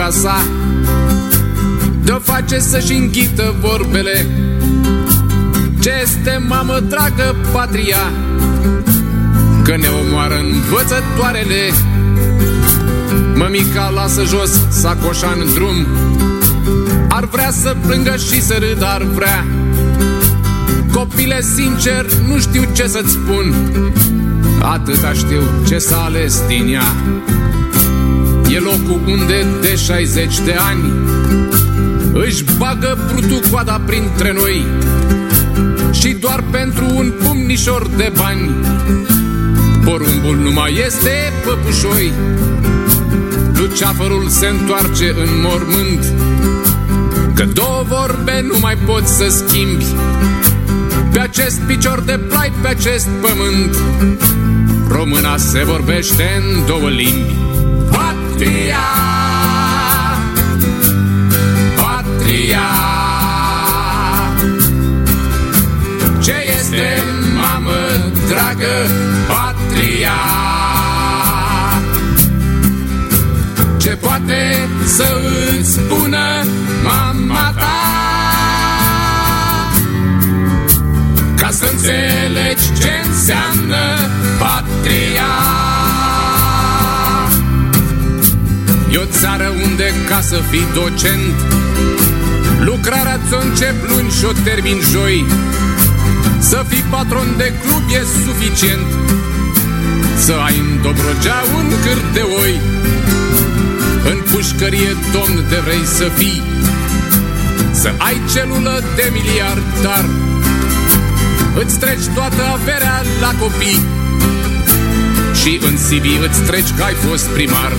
întreabă pe mămica sa Dă face să-și înghită vorbele. Ce este mamă dragă patria? Că ne omoară învățătoarele. Mămica lasă jos sacoșa în drum. Ar vrea să plângă și să râdă ar vrea. Copile, sincer, nu știu ce să-ți spun. Atâta știu ce s-a ales din ea E locul unde de 60 de ani Își bagă brutul coada printre noi Și doar pentru un pumnișor de bani. Porumbul nu mai este păpușoi Luceafărul se întoarce în mormânt. Că două vorbe nu mai poți să schimbi Pe acest picior de plai, pe acest pământ. Româna se vorbește în două limbi Patria Patria. Ce este, mamă dragă, patria? Ce poate să îți spună mama ta? Ca să înțelegi ce țară unde ca să fii docent Lucrarea ți-o încep luni și o termin joi. Să fii patron de club e suficient Să ai în Dobrogea un câr de oi. În pușcărie domn de vrei să fii Să ai celulă de miliardar. Îți treci toată averea la copii Și în CV îți treci că ai fost primar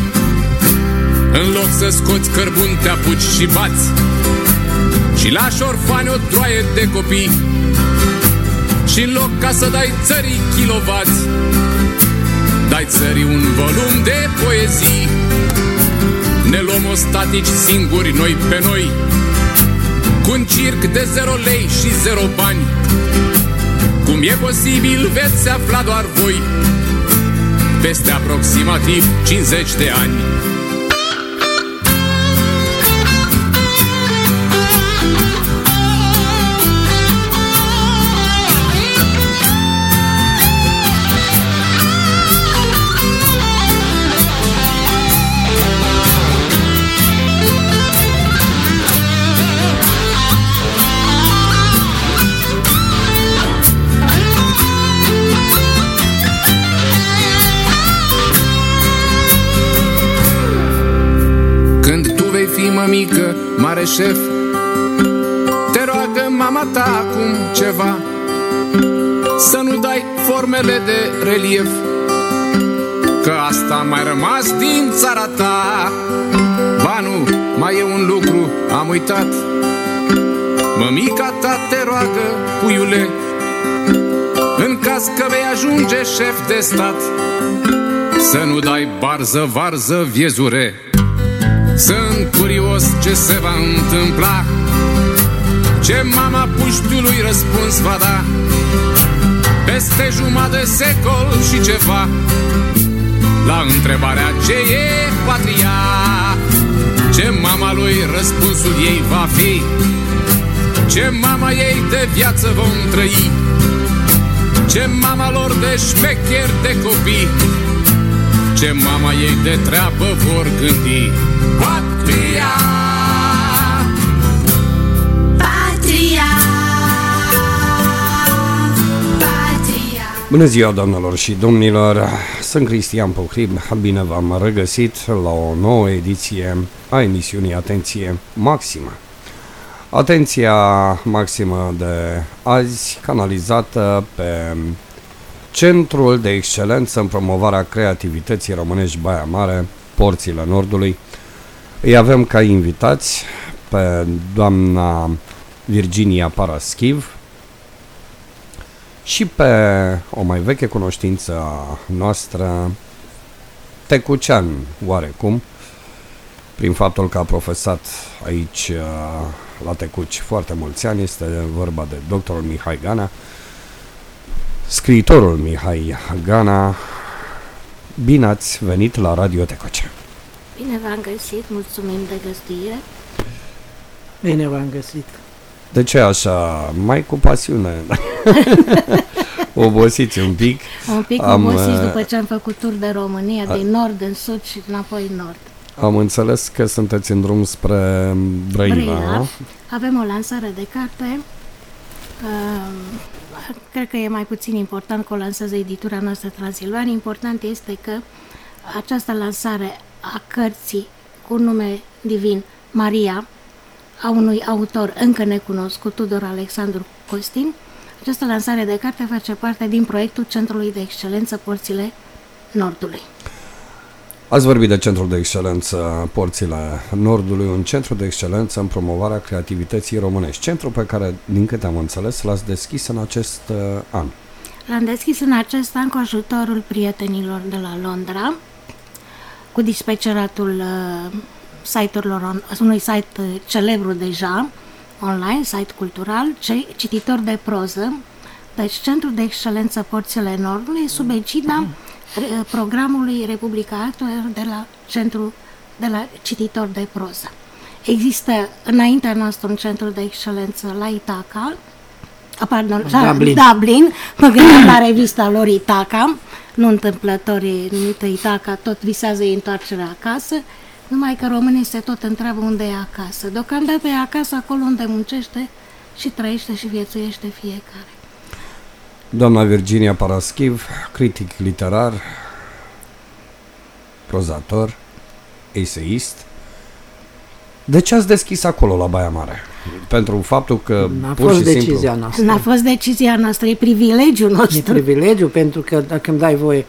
În loc să scoți cărbun te apuci și bați. Și lași șorfani o droaie de copii. Și în loc ca să dai țării kilovați Dai țării un volum de poezii. Ne luăm ostatici singuri noi pe noi Cu un circ de zero lei și zero bani. Cum e posibil veți afla doar voi Peste aproximativ 50 de ani mămică, mare șef. Te roagă mama ta acum ceva Să nu dai formele de relief. Că asta a mai rămas din țara ta. Ba nu, mai e un lucru, am uitat. Mămica ta te roagă, puiule În caz că vei ajunge șef de stat. Să nu dai barză, varză, viezure sunt curios ce se va întâmpla. Ce mama puștiului răspuns va da. Peste jumătate de secol și ceva. La întrebarea ce e patria Ce mama lui răspunsul ei va fi. Ce mama ei de viață vom trăi. Ce mama lor de șmecher de copii ce mama ei de treabă vor gândi. Patria Patria. Patria. Bună ziua, doamnelor și domnilor! Sunt Cristian Pohrib, bine v-am regăsit la o nouă ediție a emisiunii Atenție Maximă. Atenția maximă de azi, canalizată pe Centrul de excelență în promovarea creativității românești Baia Mare, Porțile Nordului. Îi avem ca invitați pe doamna Virginia Paraschiv și pe o mai veche cunoștință a noastră, Tecucean, oarecum, prin faptul că a profesat aici la Tecuci foarte mulți ani, este vorba de doctorul Mihai Gana, scriitorul Mihai Gana. Bine ați venit la Radio Tecoce. Bine v-am găsit, mulțumim de găzdire. Bine v-am găsit. De ce așa? Mai cu pasiune. Obosiți un pic. Un pic Am, am, obosiți uh, după ce am făcut tur de România, din nord în sud și înapoi în nord. Am înțeles că sunteți în drum spre Brăila, Brăila. nu? Avem o lansare de carte. Uh, cred că e mai puțin important că o lansează editura noastră Transilvan. Important este că această lansare a cărții cu nume divin Maria, a unui autor încă necunoscut, Tudor Alexandru Costin, această lansare de carte face parte din proiectul Centrului de Excelență Porțile Nordului. Ați vorbit de Centrul de Excelență Porțile Nordului, un centru de excelență în promovarea creativității românești. Centru pe care, din câte am înțeles, l-ați deschis în acest uh, an. L-am deschis în acest an cu ajutorul prietenilor de la Londra, cu dispeceratul uh, site-urilor, on- unui site uh, celebru deja, online, site cultural, ce, cititor de proză, deci Centrul de Excelență Porțile Nordului, sub egida re- programului Republica Actor de la Centru de la Cititor de Proză. Există înaintea noastră un centru de excelență la Itaca, a, pardon, la Dublin. Dublin, mă gândeam la revista lor Itaca, nu întâmplător e numită Itaca, tot visează ei întoarcerea acasă, numai că românii se tot întreabă unde e acasă. Deocamdată e acasă acolo unde muncește și trăiește și viețuiește fiecare. Doamna Virginia Paraschiv, critic literar, prozator, eseist. De ce ați deschis acolo la Baia Mare? Pentru faptul că A pur fost și simplu... decizia noastră. N-a fost decizia noastră, e privilegiul E nostru. privilegiu pentru că, dacă îmi dai voie,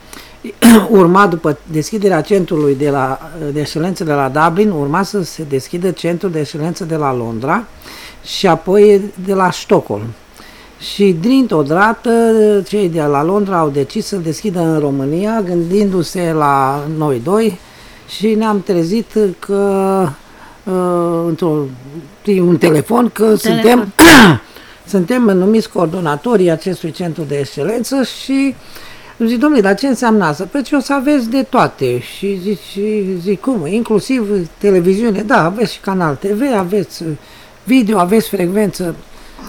urma după deschiderea centrului de, la, de excelență de la Dublin, urma să se deschidă centrul de excelență de la Londra și apoi de la Stockholm. Și dintr-o dată cei de la Londra au decis să deschidă în România, gândindu-se la noi doi și ne-am trezit că uh, într-o, prin un telefon că suntem suntem numiți coordonatorii acestui centru de excelență și zic, domnule, dar ce înseamnă asta? Păi ce o să aveți de toate. Și zic, și zic cum? Inclusiv televiziune, da, aveți și canal TV, aveți video, aveți frecvență.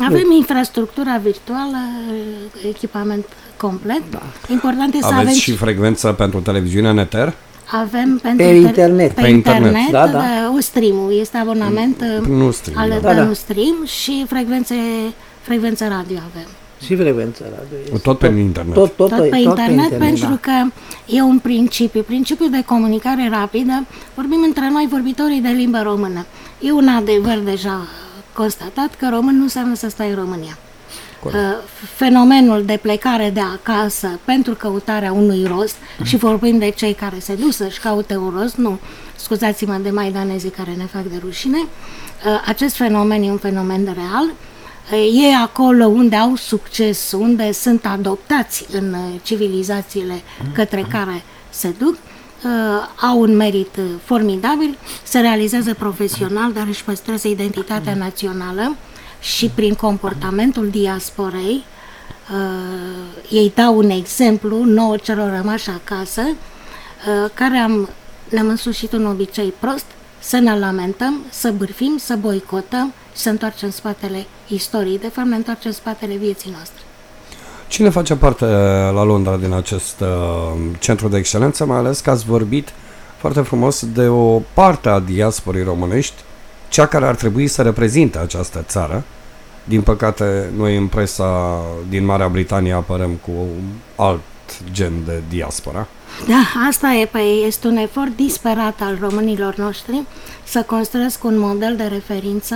Avem infrastructura virtuală, echipament complet. Da. Important este să avem Aveți și frecvență pentru televiziunea Neter? Avem pentru Pe te- internet. Pe, Pe internet, internet, da, da. uh, stream este abonament uh, Nu stream, ale da. pe Da, da. un stream și frecvențe, frecvență radio avem. Și frecvență radio. este. Tot pe internet. Tot, tot, Tot, pe tot internet, pentru da. că e un principiu, principiul de comunicare rapidă. Vorbim între noi vorbitorii de limbă română. E un adevăr deja constatat că român nu înseamnă să stai în România. Uh, Fenomenul de plecare de acasă pentru căutarea unui rost și vorbim de cei care se duc să-și caute un rost, nu, scuzați-mă de maidanezii care ne fac de rușine, uh, acest fenomen e un fenomen real, Uh, e acolo unde au succes, unde sunt adoptați în uh, civilizațiile către care se duc, uh, au un merit uh, formidabil, se realizează profesional, dar își păstrează identitatea națională și prin comportamentul diasporei, uh, ei dau un exemplu nouă celor rămași acasă, uh, care am, ne-am însușit un obicei prost, să ne lamentăm, să bârfim, să boicotăm și să întoarcem spatele istoriei. De fapt, ne întoarcem spatele vieții noastre. Cine face parte la Londra din acest uh, centru de excelență, mai ales că ați vorbit foarte frumos de o parte a diasporii românești, cea care ar trebui să reprezinte această țară. Din păcate, noi în presa din Marea Britanie apărăm cu alt gen de diaspora. Da, asta e, păi, este un efort disperat al românilor noștri să construiesc un model de referință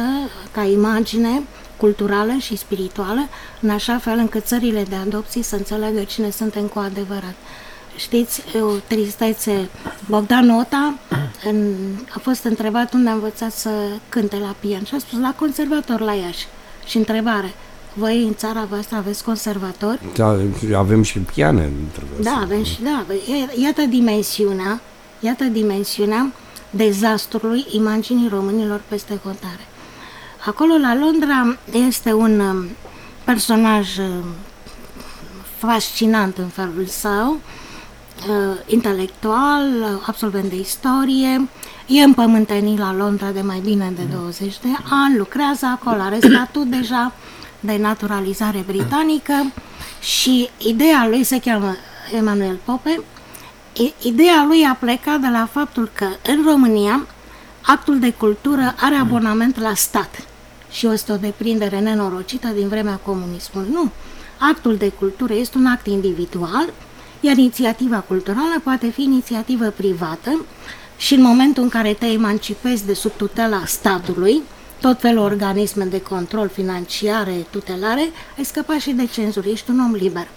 ca imagine culturală și spirituală, în așa fel încât țările de adopții să înțeleagă cine suntem cu adevărat. Știți, e o tristețe. Bogdan Ota în, a fost întrebat unde a învățat să cânte la pian și a spus la conservator la Iași. Și întrebare, voi în țara voastră aveți conservatori? Da, avem și piane. trebuie Da, să- avem și da. i- Iată dimensiunea, iată dimensiunea dezastrului imaginii românilor peste hotare. Acolo, la Londra, este un um, personaj um, fascinant în felul său, uh, intelectual, uh, absolvent de istorie, e împământenit la Londra de mai bine de 20 de ani, lucrează acolo, are statut deja de naturalizare britanică și ideea lui se cheamă Emanuel Pope. Ideea lui a plecat de la faptul că în România actul de cultură are abonament la stat și este o deprindere nenorocită din vremea comunismului. Nu, actul de cultură este un act individual, iar inițiativa culturală poate fi inițiativă privată și în momentul în care te emancipezi de sub tutela statului, tot felul organisme de control financiare, tutelare, ai scăpat și de cenzură, ești un om liber.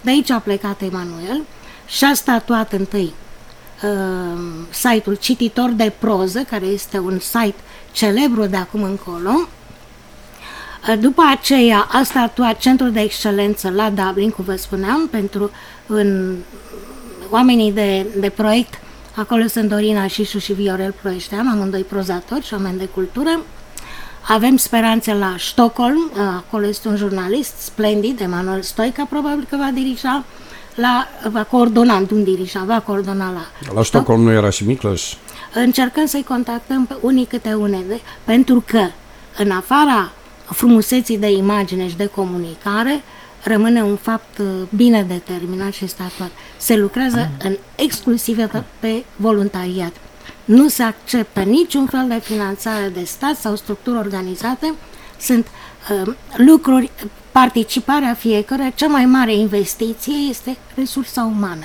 De aici a plecat Emanuel și a statuat întâi uh, site-ul Cititor de Proză, care este un site celebru de acum încolo. Uh, după aceea a statuat Centrul de Excelență la Dublin, cum vă spuneam, pentru în oamenii de, de proiect, acolo sunt Dorina Șișu și Viorel Ploieștean, amândoi prozatori și oameni de cultură. Avem speranțe la Stockholm, acolo este un jurnalist splendid, Emanuel Stoica, probabil că va dirija la, va coordona, nu dirija, va coordona la... La Stockholm nu era și Miclăș? Încercăm să-i contactăm pe unii câte unele, pentru că în afara frumuseții de imagine și de comunicare, rămâne un fapt uh, bine determinat și statuat. Se lucrează în exclusiv pe voluntariat. Nu se acceptă niciun fel de finanțare de stat sau structuri organizate. Sunt uh, lucruri, participarea fiecare, cea mai mare investiție este resursa umană.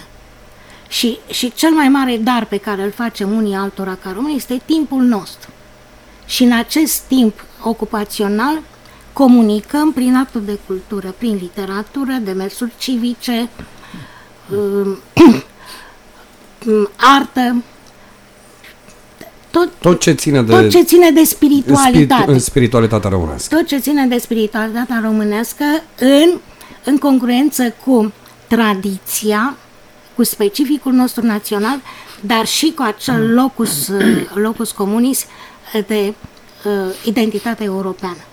Și, și cel mai mare dar pe care îl facem unii altora ca români este timpul nostru. Și în acest timp ocupațional comunicăm prin actul de cultură, prin literatură, demersuri civice, um, artă, tot, tot ce ține de, tot ce ține de spiritualitate. Spiritu, în spiritualitatea românească. Tot ce ține de spiritualitatea românească în, în concurrență cu tradiția, cu specificul nostru național, dar și cu acel locus, locus comunis de uh, identitate europeană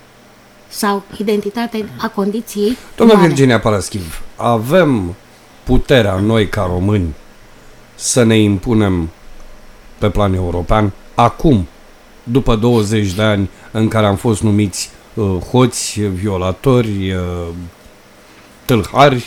sau identitate a condiției Doamna umane. Virginia Paraschiv, avem puterea noi ca români să ne impunem pe plan european acum, după 20 de ani în care am fost numiți uh, hoți, violatori, uh, tâlhari.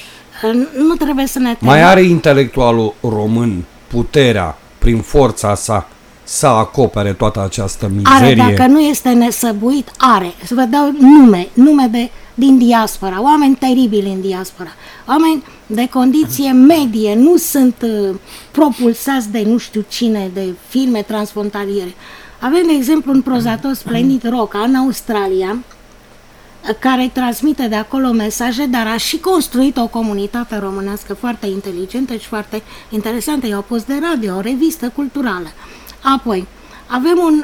Nu trebuie să ne temem. Mai are intelectualul român puterea, prin forța sa, să acopere toată această mizerie? Are, dacă nu este nesăbuit, are. Să vă dau nume, nume de, din diaspora, oameni teribili în diaspora, oameni de condiție medie, nu sunt uh, propulsați de nu știu cine, de filme transfrontaliere. Avem, de exemplu, un prozator splendid, Roca, în Australia, care transmite de acolo mesaje, dar a și construit o comunitate românească foarte inteligentă și foarte interesantă. I-au pus de radio, o revistă culturală. Apoi, avem un,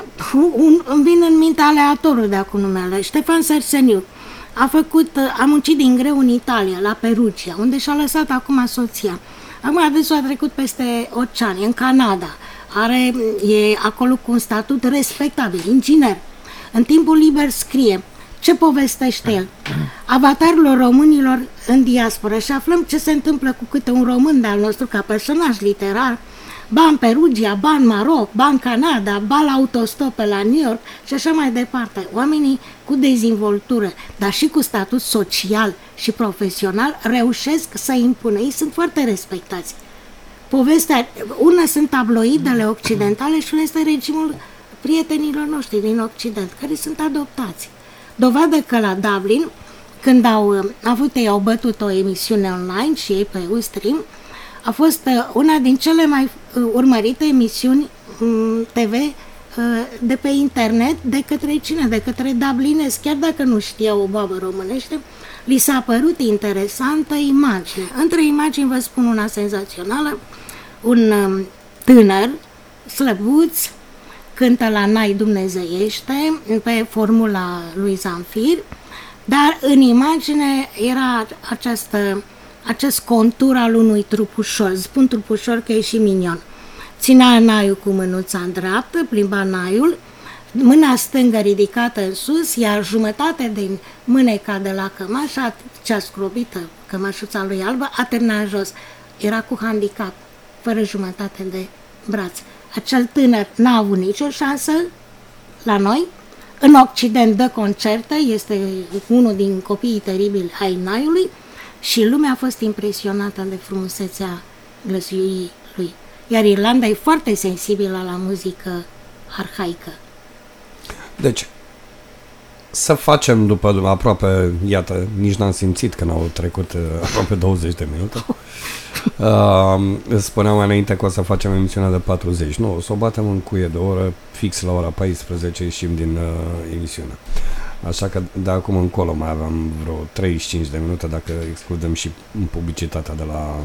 un îmi vin în minte aleatorul de acum numele, Ștefan Serseniu. A făcut, a muncit din greu în Italia, la Perugia, unde și-a lăsat acum soția. Acum dânsul a trecut peste ocean, în Canada. Are, e acolo cu un statut respectabil, inginer. În timpul liber scrie ce povestește el. Avatarul românilor în diaspora și aflăm ce se întâmplă cu câte un român de al nostru ca personaj literar, ba în Perugia, ba în Maroc, ba în Canada, ba la autostope la New York și așa mai departe. Oamenii cu dezvoltură, dar și cu statut social și profesional, reușesc să impună. Ei sunt foarte respectați. Povestea, una sunt tabloidele occidentale și una este regimul prietenilor noștri din Occident, care sunt adoptați. Dovadă că la Dublin, când au avut ei, au bătut o emisiune online și ei pe Ustream, a fost uh, una din cele mai uh, urmărite emisiuni mm, TV uh, de pe internet de către cine? De către Dublines, chiar dacă nu știa o babă românește, li s-a părut interesantă imagine. Între imagini vă spun una senzațională, un um, tânăr, slăbuț, cântă la Nai Dumnezeiește pe formula lui Zanfir, dar în imagine era această acest contur al unui trupușor. Spun trupușor că e și minion. Ținea naiul cu mânuța în dreaptă, plimba naiul, mâna stângă ridicată în sus, iar jumătate din mâneca de la cămașa, cea scrobită, cămașuța lui albă, a în jos. Era cu handicap, fără jumătate de braț. acel tânăr n-a avut nicio șansă la noi. În Occident dă concerte, este unul din copiii teribili ai Naiului și lumea a fost impresionată de frumusețea glăsuiei lui. Iar Irlanda e foarte sensibilă la muzică arhaică. Deci, să facem după aproape, iată, nici n-am simțit că n-au trecut uh, aproape 20 de minute. Uh, spuneam mai înainte că o să facem emisiunea de 40. Nu, o să o batem în cuie de oră, fix la ora 14 ieșim din uh, emisiune. Așa că de acum încolo mai aveam vreo 35 de minute dacă excludem și publicitatea de la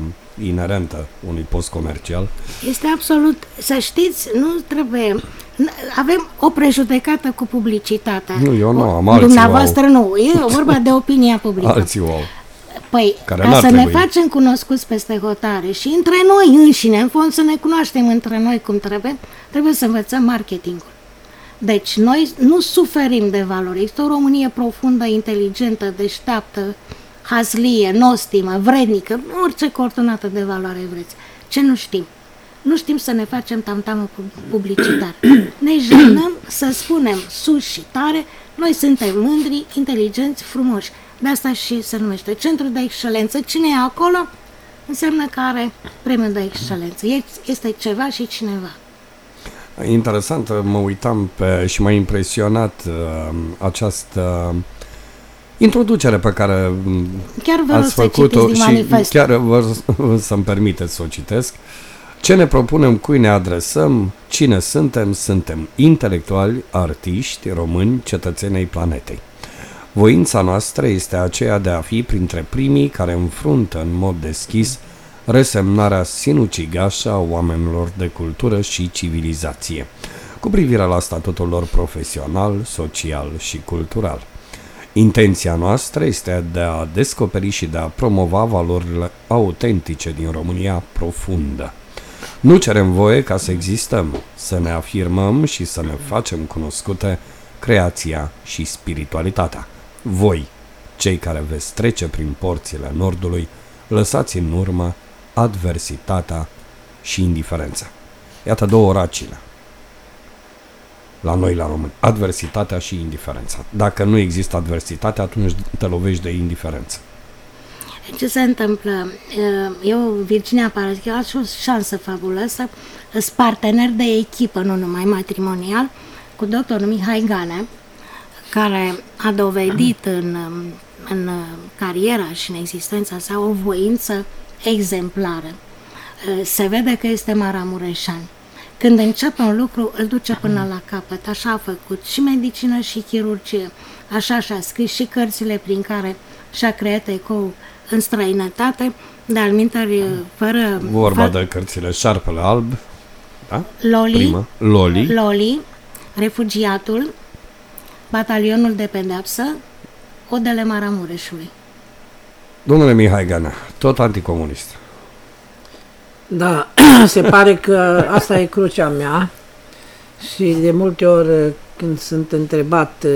inerentă unui post comercial. Este absolut, să știți, nu trebuie, avem o prejudecată cu publicitatea. Nu, eu nu am, alții Dumneavoastră au. nu, e vorba de opinia publică. Alții au. Păi, Care ca să trebui. ne facem cunoscuți peste hotare și între noi înșine, în fond să ne cunoaștem între noi cum trebuie, trebuie să învățăm marketingul. Deci noi nu suferim de valori. Este o Românie profundă, inteligentă, deșteaptă, hazlie, nostimă, vrednică, orice coordonată de valoare vreți. Ce nu știm? Nu știm să ne facem tamtamă publicitar. Ne jenăm să spunem sus și tare, noi suntem mândri, inteligenți, frumoși. De asta și se numește Centru de Excelență. Cine e acolo? Înseamnă că are premiul de excelență. Este ceva și cineva. Interesant, mă uitam pe, și m-a impresionat uh, această introducere pe care chiar vă ați făcut-o și manifest. chiar vă să-mi permiteți să o citesc. Ce ne propunem, cui ne adresăm, cine suntem, suntem intelectuali, artiști, români, cetățenii planetei. Voința noastră este aceea de a fi printre primii care înfruntă în mod deschis resemnarea sinucigașă a oamenilor de cultură și civilizație, cu privire la statutul lor profesional, social și cultural. Intenția noastră este de a descoperi și de a promova valorile autentice din România profundă. Nu cerem voie ca să existăm, să ne afirmăm și să ne facem cunoscute creația și spiritualitatea. Voi, cei care veți trece prin porțile Nordului, lăsați în urmă adversitatea și indiferența. Iată două racile la noi, la români. Adversitatea și indiferența. Dacă nu există adversitate, atunci te lovești de indiferență. Ce se întâmplă? Eu, Virginia Paraschiu, am o șansă fabuloasă, sunt partener de echipă, nu numai matrimonial, cu doctorul Mihai Gane, care a dovedit în, în cariera și în existența sa o voință exemplară. Se vede că este maramureșan. Când începe un lucru, îl duce până la capăt. Așa a făcut și medicină și chirurgie. Așa și-a scris și cărțile prin care și-a creat ecou în străinătate, dar minteri fără... Vorba de cărțile Șarpele Alb, da? Loli, Prima. Loli. Loli, Refugiatul, Batalionul de Pedepsă, Odele Maramureșului. Domnule Mihai Gana, tot anticomunist. Da, se pare că asta e crucea mea și de multe ori când sunt întrebat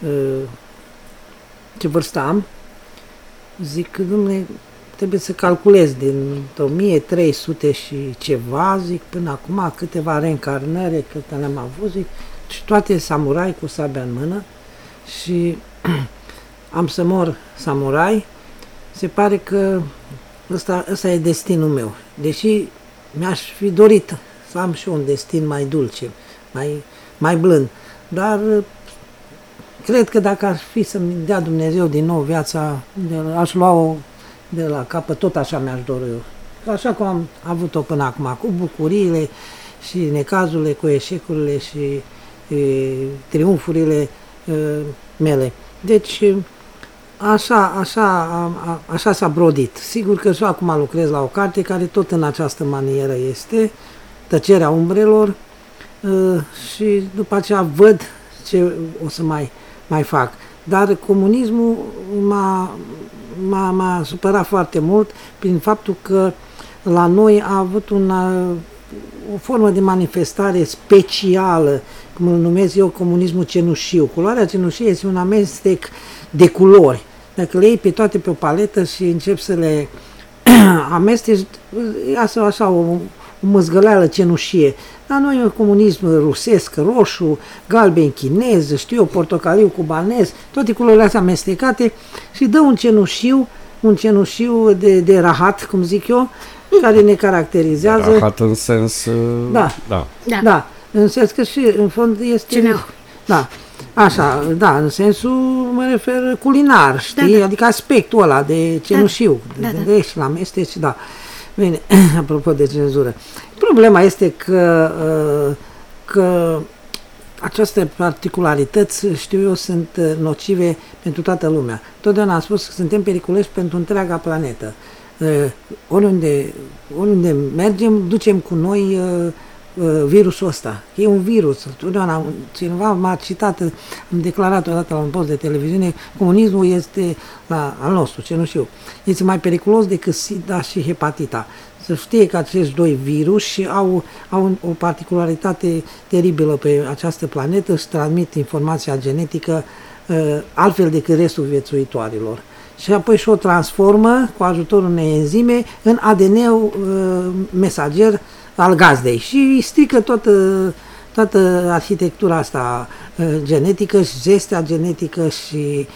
uh, ce vârstă am, zic, domnule, trebuie să calculez din 1300 și ceva, zic, până acum câteva reîncarnări, câte le-am avut, zic, și toate samurai cu sabia în mână și am să mor samurai, se pare că ăsta, ăsta e destinul meu. Deși mi-aș fi dorit să am și un destin mai dulce, mai, mai blând, dar cred că dacă ar fi să-mi dea Dumnezeu din nou viața, aș lua-o de la capăt, tot așa mi-aș dori eu. Așa cum am avut-o până acum, cu bucuriile și necazurile, cu eșecurile și e, triumfurile e, mele. Deci, Așa, așa, a, așa s-a brodit. Sigur că și acum lucrez la o carte care tot în această manieră este, Tăcerea umbrelor, uh, și după aceea văd ce o să mai, mai fac. Dar comunismul m-a, m-a, m-a supărat foarte mult prin faptul că la noi a avut una, o formă de manifestare specială, cum îl numesc eu, comunismul cenușiu. Culoarea cenușie este un amestec de culori. Dacă le iei pe toate pe o paletă și începi să le amesteci, iasă așa o, măzgăleală cenușie. La noi e un comunism rusesc, roșu, galben chinez, știu eu, portocaliu cubanez, toate culorile astea amestecate și dă un cenușiu, un cenușiu de, de rahat, cum zic eu, care ne caracterizează. Rahat în sens... uh, Da. da. Da. Da, în sens că și în fond este... Ceneau. Da, așa, da, în sensul, mă refer culinar, știi? Da, da. Adică aspectul ăla de cenușiu, Da, de da. gândești la amesteci, da. Bine, apropo de cenzură. Problema este că, uh, că aceste particularități, știu eu, sunt uh, nocive pentru toată lumea. Totdeauna am spus că suntem periculoși pentru întreaga planetă. Uh, Oriunde, oriunde mergem, ducem cu noi uh, uh, virusul ăsta. E un virus. Totdeauna cineva m-a citat, am declarat odată la un post de televiziune, comunismul este la, al nostru, ce nu știu. Este mai periculos decât SIDA și hepatita. Să știe că acești doi virus au, au o particularitate teribilă pe această planetă, își transmit informația genetică uh, altfel decât restul viețuitorilor. Și apoi și o transformă cu ajutorul unei enzime în ADN-ul uh, mesager al gazdei și îi strică toată, toată arhitectura asta uh, genetică și gestea genetică și,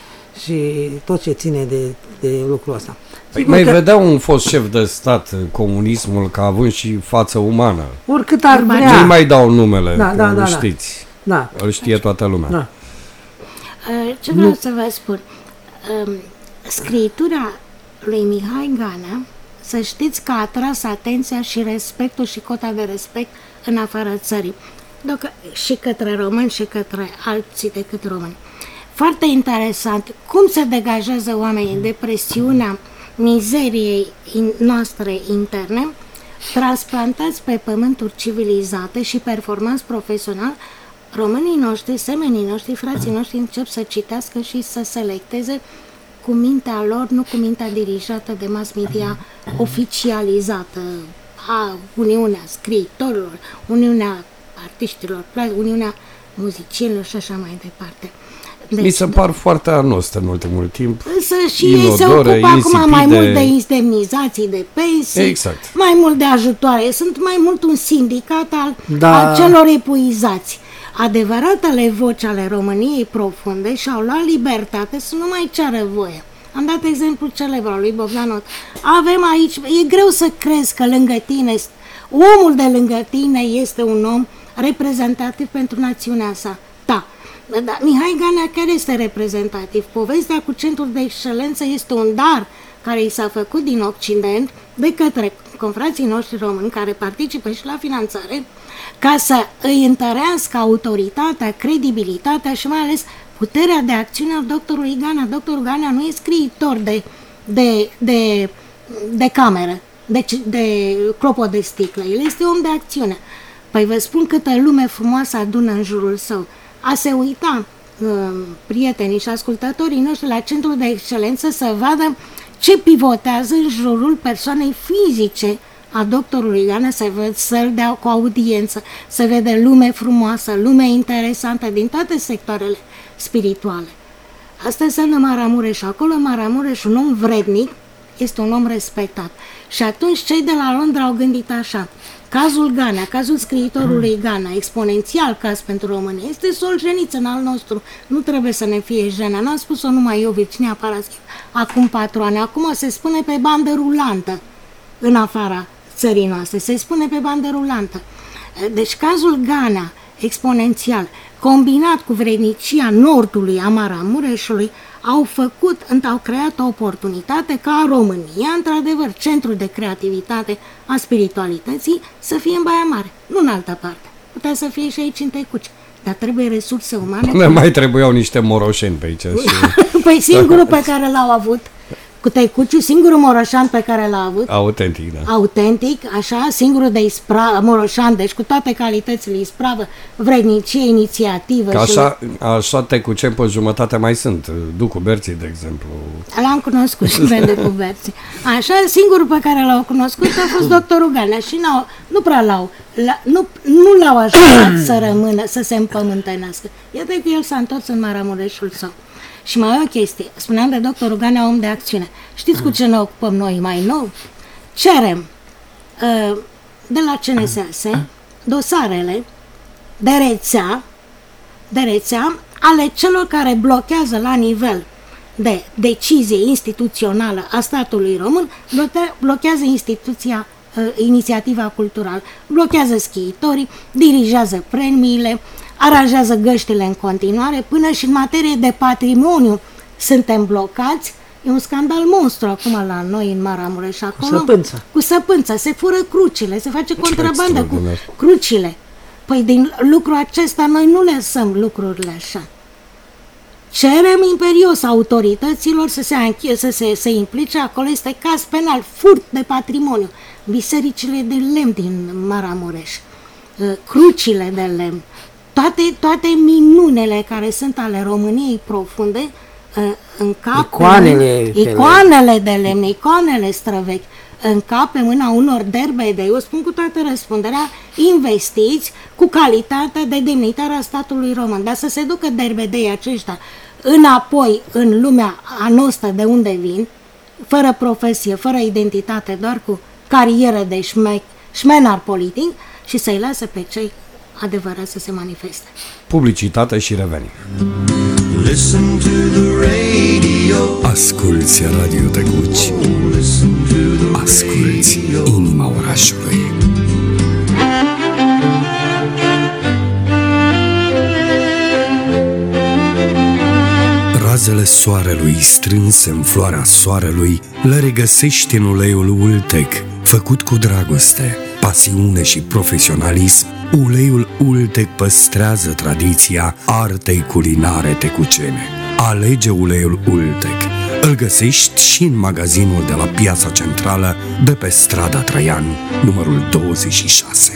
și tot ce ține de, de lucrul ăsta. Păi Sigur mai că vedea un fost șef de stat uh, comunismul ca având și față umană. oricât ar Da. vrea. Nu-i mai dau numele, Da, că da, îl da, da. știți. Da, Îl știe toată lumea. da. Uh, Ce vreau să vă spun? Um, Scriitura lui Mihai Gana, să știți că a atras atenția și respectul și cota de respect în afara țării. Dacă și către români și către alții decât români. Foarte interesant cum se degajează oamenii de presiunea mizeriei in- noastre interne, transplantați pe pământuri civilizate și performanți profesional, românii noștri, semenii noștri, frații noștri încep să citească și să selecteze cu mintea lor, nu cu mintea dirijată de mass media oficializată a Uniunea Scriitorilor, Uniunea Artiștilor, Uniunea Muzicienilor și așa mai departe. Deci, Mi se par foarte anost în ultimul timp. Însă și ei se inodore, ocupă acum mai insipide. mult de indemnizații, de pensii, Exact. mai mult de ajutoare. Sunt mai mult un sindicat al, Da. al celor epuizați. Adevăratele voci ale României profunde și-au luat libertate să nu mai ceară voie. Am dat exemplu celebru al lui Bogdanov. Avem aici, e greu să crezi că lângă tine, omul de lângă tine este un om reprezentativ pentru națiunea sa. Da, da, Mihai Ganea care este reprezentativ? Povestea cu centrul de excelență este un dar care i s-a făcut din Occident de către confrații noștri români care participă și la finanțare ca să îi întărească autoritatea, credibilitatea și mai ales puterea de acțiune a doctorului Ganea. Doctorul Ganea nu e scriitor de, de, de, de cameră, de, de clopot de sticlă, el este om de acțiune. Păi vă spun câtă lume frumoasă adună în jurul său. A se uita uh, prietenii și ascultătorii noștri la centrul de excelență să vadă ce pivotează în jurul persoanei fizice a doctorului Ganea, să văd să-l dea cu audiență, să vede lume frumoasă, lume interesantă din toate sectoarele spirituale. Asta înseamnă Maramureș. Acolo Maramureș, un om vrednic, este un om respectat. Și atunci cei de la Londra au gândit așa. Cazul Ganea, cazul scriitorului Ganea, exponențial caz pentru România, este Solzhenitsyn al nostru. Nu trebuie să ne fie jenă. N-am spus-o numai eu, Virginia Paraschivă, acum patru ani. Acum se spune pe bandă rulantă în afara țării noastre. Se spune pe bandă rulantă. Deci cazul Ganea, exponențial, combinat cu vrednicia nordului a Maramureșului, au făcut, au creat o oportunitate ca România, într-adevăr, centru de creativitate a spiritualității, să fie în Baia Mare, nu în altă parte. Putea să fie și aici în Tecuci, dar trebuie resurse umane. Ne mai trebuiau niște moroșeni pe aici. Și... Păi singurul pe care l-au avut, cu Tecuciu, singurul moroșan pe care l-a avut, Autentic, da. autentic, așa, singurul de ispra, moroșan, deci cu toate calitățile ispravă, vrednicie, inițiativă Că și... așa, așa te cu ce pe jumătate mai sunt. Ducu Berții, de exemplu. L-am cunoscut și pe de Cuberții. Așa, singurul pe care l-au cunoscut a fost doctorul Ganea și n-au, nu prea l-au, la, nu, nu l-au ajutat să rămână, să se împământenească. Iată că el s-a întors în Maramureșul său. Și mai e o chestie, spuneam de doctorul Ganea, om de acțiune. Știți cu ce ne ocupăm noi mai nou? Cerem uh, de la CNSS dosarele de rețea, de rețea ale celor care blochează la nivel de decizie instituțională a statului român, blote- blochează instituția, uh, inițiativa culturală, blochează schiitorii, dirigează premiile, aranjează găștile în continuare, până și în materie de patrimoniu suntem blocați. E un scandal monstru acum la noi în Maramureș acolo. săpânța. Cu săpânța. Se fură crucile, se face contrabandă cu extraordinar. crucile. Păi din lucrul acesta noi nu lăsăm lucrurile așa. Cerem imperios autorităților să se, anche- să se să implice, acolo este caz penal, furt de patrimoniu, bisericile de lemn din Maramureș, uh, crucile de lemn, toate, toate minunele care sunt ale României profunde uh, în cap, Icoanele de icoanele de lemn, icoanele străvechi, în cap, pe mâna unor derbede, eu spun cu toată răspunderea, investiți cu calitatea de demnitar a statului român, dar să se ducă derbedei aceștia înapoi în lumea a noastră de unde vin, fără profesie, fără identitate, doar cu carieră de șmec, șmenar politic și să-i lasă pe cei adevărați să se manifeste. Publicitate și revenim. Listen to the radio. Asculți Radio Tecuci. Listen to the Asculți inima orașului. Razele soarelui strânse în floarea soarelui le regăsești în uleiul Ultec, făcut cu dragoste, pasiune și profesionalism. Uleiul Ultec păstrează tradiția artei culinare tecucene. Alege uleiul Ultec. Îl găsești și în magazinul de la Piața Centrală de pe strada Traian, numărul 26.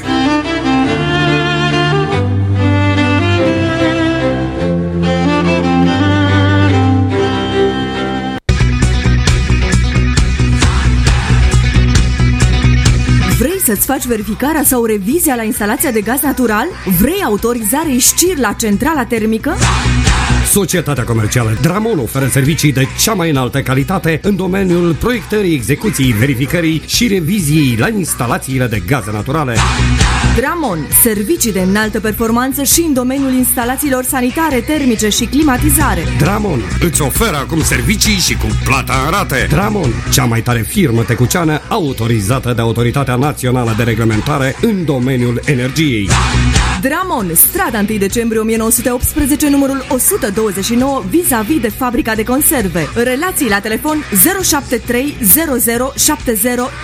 Să-ți faci verificarea sau revizia la instalația de gaz natural? Vrei autorizare știr la centrala termică? Societatea comercială Dramon oferă servicii de cea mai înaltă calitate în domeniul proiectării, execuției, verificării și reviziei la instalațiile de gaze naturale. Dramon, servicii de înaltă performanță și în domeniul instalațiilor sanitare, termice și climatizare. Dramon îți oferă acum servicii și cu plata în rate. Dramon, cea mai tare firmă tecuceană autorizată de Autoritatea Națională de Reglementare în domeniul energiei. Dramon, strada 1 decembrie 1918, numărul 129, vis-a-vis de fabrica de conserve. Relații la telefon 073 00 70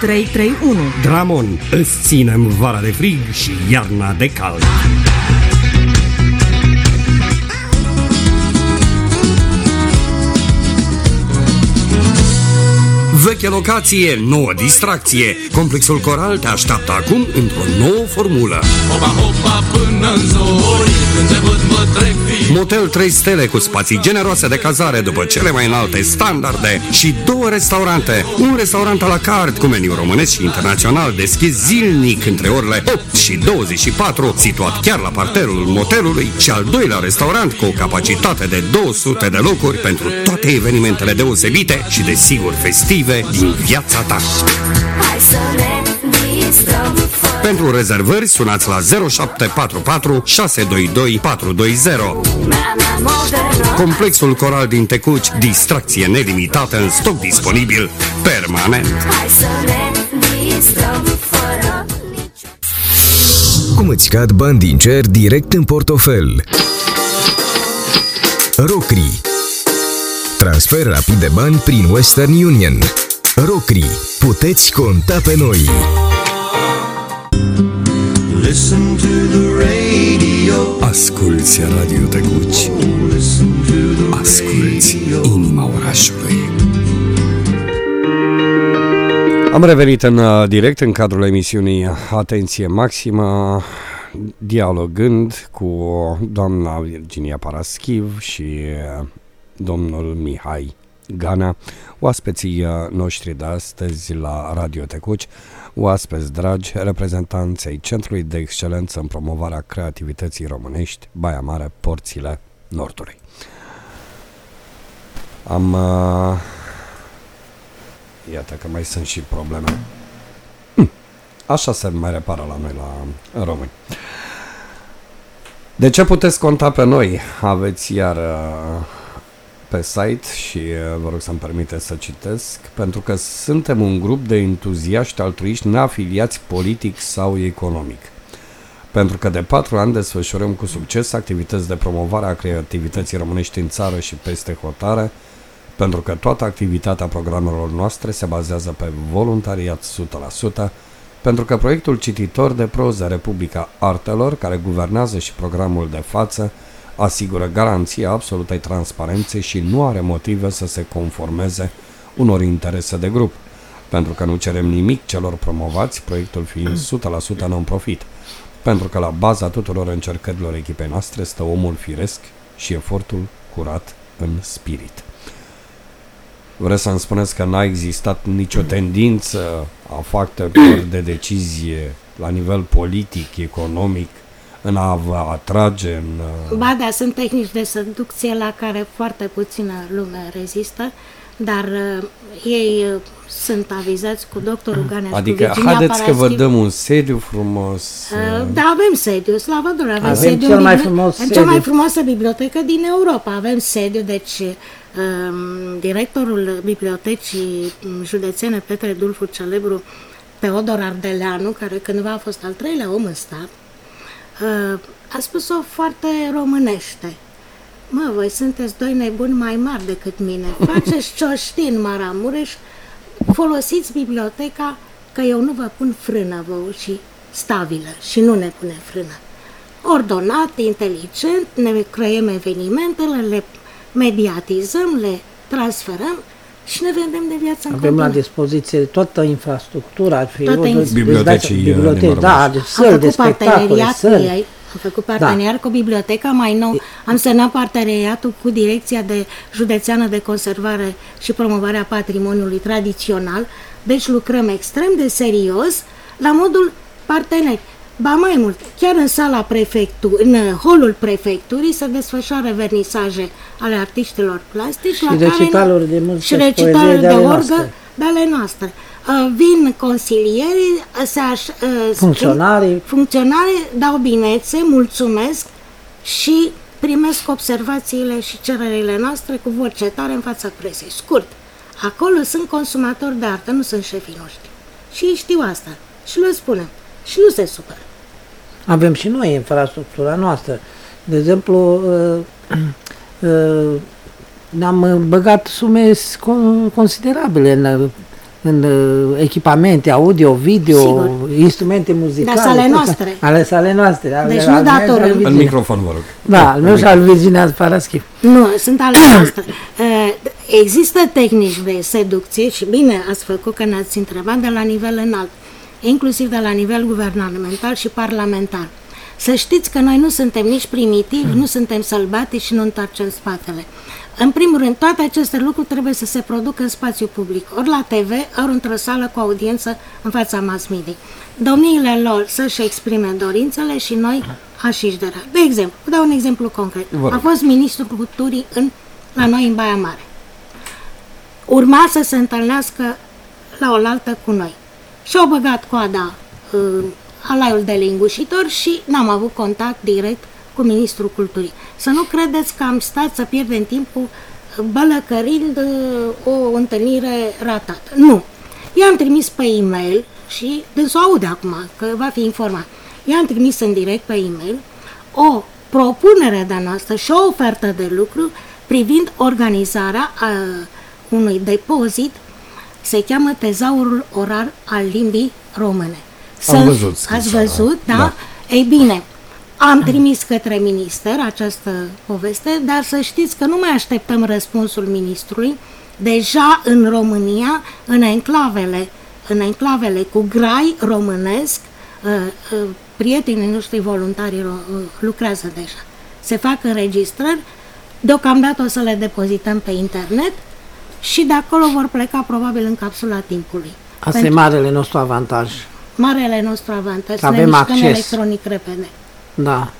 331. Dramon, îți ținem vara de frig și iarna de cald. Veche locație, nouă distracție. Complexul Coral te așteaptă acum într-o nouă formulă. Hopa, hopa, până în zori Când te văd mă trec fi Motel 3 stele cu spații generoase de cazare după cele mai înalte standarde și două restaurante. Un restaurant la carte cu meniu românesc și internațional deschis zilnic între orele 8 și 24, situat chiar la parterul motelului și al doilea restaurant cu o capacitate de 200 de locuri pentru toate evenimentele deosebite și desigur festive din viața ta. Hai să ne mișcăm fără Pentru rezervări sunați la 0744 622 420. mea mea modernă Complexul Coral din Tecuci, distracție nelimitată în stoc disponibil permanent. Hai să ne mișcăm fără nicio Cum îți cad bani din cer direct în portofel? Rocri Transfer rapid de bani prin Western Union. Rocri. Puteți conta pe noi. Listen to the radio Asculți Radio Tecuci. Listen to the Asculți inima orașului. Am revenit în uh, direct în cadrul emisiunii Atenție Maximă, dialogând cu doamna Virginia Paraschiv și uh, domnul Mihai Gana, oaspeții uh, noștri de astăzi la Radio Tecuci, oaspeți dragi, reprezentanței Centrului de Excelență în promovarea creativității românești, Baia Mare, Porțile Nordului. Am... Uh, Iată că mai sunt și probleme. Hm. Așa se mai repară la noi, la români. De ce puteți conta pe noi? Aveți iar uh, pe site și uh, vă rog să-mi permiteți să citesc, pentru că suntem un grup de entuziaști altruiști neafiliați politic sau economic. Pentru că de patru ani desfășurăm cu succes activități de promovare a creativității românești în țară și peste hotare, pentru că toată activitatea programelor noastre se bazează pe voluntariat 100%, pentru că proiectul cititor de proză Republica Artelor, care guvernează și programul de față, asigură garanția absolutei transparenței și nu are motive să se conformeze unor interese de grup, pentru că nu cerem nimic celor promovați, proiectul fiind 100% non-profit, pentru că la baza tuturor încercărilor echipei noastre stă omul firesc și efortul curat în spirit. Vreți să-mi spuneți că n-a existat nicio tendință a factorilor de decizie la nivel politic, economic, în a vă atrage în... uh, Ba da, sunt tehnici de seducție la care foarte puțină lume rezistă, dar uh, ei uh, sunt avizați cu doctorul Ganea și Adică cu Virginia haideți că vă Paraschiv. dăm un sediu frumos. Uh, Da, avem sediu, slavă Domnului, avem, Avem sediu cel în mai bibli- frumos în cea sediu. mai frumoasă bibliotecă din Europa. Avem sediu, deci um, directorul bibliotecii um, județene Petre Dulfu, celebru Teodor Ardeleanu, care cândva a fost al treilea om în stat, uh, a spus-o foarte românește. Mă, voi sunteți doi nebuni mai mari decât mine. Faceți cioști în Maramureș, folosiți biblioteca, că eu nu vă pun frână vouă și stabilă și nu ne pune frână. Ordonat, inteligent, ne creăm evenimentele, le mediatizăm, le transferăm și ne vedem de viață în Avem la continuu. dispoziție toată infrastructura, ar fi Toată o- ins- Bibliotecii, uh, biblioteci, din da, Mărmureș. de Am săli, de făcut spectacole, parteneriat cu săli. ei, am făcut parteneriat cu biblioteca mai nou, am semnat parteneriatul cu Direcția de Județeană de Conservare și Promovare a Patrimoniului Tradițional, deci lucrăm extrem de serios la modul parteneri. Ba mai mult, chiar în sala prefecturii, în holul prefecturii se desfășoară vernisaje ale artiștilor plastici Și la care recitaluri de muzică și și recitaluri poezie de de ale orgă noastre. de ale noastre. Uh, Vin consilierii, uh, se aș, uh, spun- Funcționarii. funcționarii dau binețe, mulțumesc și primesc observațiile și cererile noastre cu voce tare în fața presei. Scurt, acolo sunt consumatori de artă, nu sunt șefii noștri. Și ei știu asta. Și le spunem. Și nu se supără. Avem și noi infrastructura noastră. De exemplu, uh, uh, ne-am uh, băgat sume con- considerabile în, în uh, echipamente audio, video, Sigur. instrumente muzicale. Dar ale tot- noastre. Ale sale noastre. ale- Deci ale nu mele și datorăm. ale În Virginei. microfon, vă rog. Da, al meu și al Virginia Paraschiv. Nu, sunt ale noastre. Uh, Există tehnici de seducție și bine ați făcut că ne-ați întrebat de la nivel înalt, inclusiv de la nivel guvernamental și parlamentar. Să știți că noi nu suntem nici primitivi, nu suntem sălbatici și nu întoarcem spatele. În primul rând, toate aceste lucruri trebuie să se producă în spațiu public, ori la TV, ori într-o sală cu audiență în fața mass media. Domniile lor să-și exprime dorințele și noi aș de De exemplu, vă dau un exemplu concret. Vă rog. A fost ministrul culturii în, la noi în Baia Mare. Urma să se întâlnească la oaltă cu noi. Și au băgat coada în alaiul de lingușitor și n-am avut contact direct cu ministrul culturii. Să nu credeți că am stat să pierdem timpul bălăcărind uh, o întâlnire ratată. Nu. I-am trimis pe e-mail și dânsul aude acum că va fi informat. I-am trimis în direct pe e-mail o propunere de-a noastră și o ofertă de lucru privind organizarea a unui depozit, se cheamă Tezaurul Orar al Limbii Române. Am văzut scrisoarea. Ați văzut, da? Da. Ei bine, am trimis către minister această poveste, dar să știți că nu mai așteptăm răspunsul ministrului. Deja în România, în enclavele, în enclavele cu grai românesc, uh, uh, prietenii noștri voluntari ro- uh, lucrează deja. Se fac înregistrări, deocamdată o să le depozităm pe internet și de acolo vor pleca probabil în capsula timpului. Asta e Pentru marele nostru avantaj. marele nostru avantaj, să Avem ne mișcăm acces. electronic repede. Da.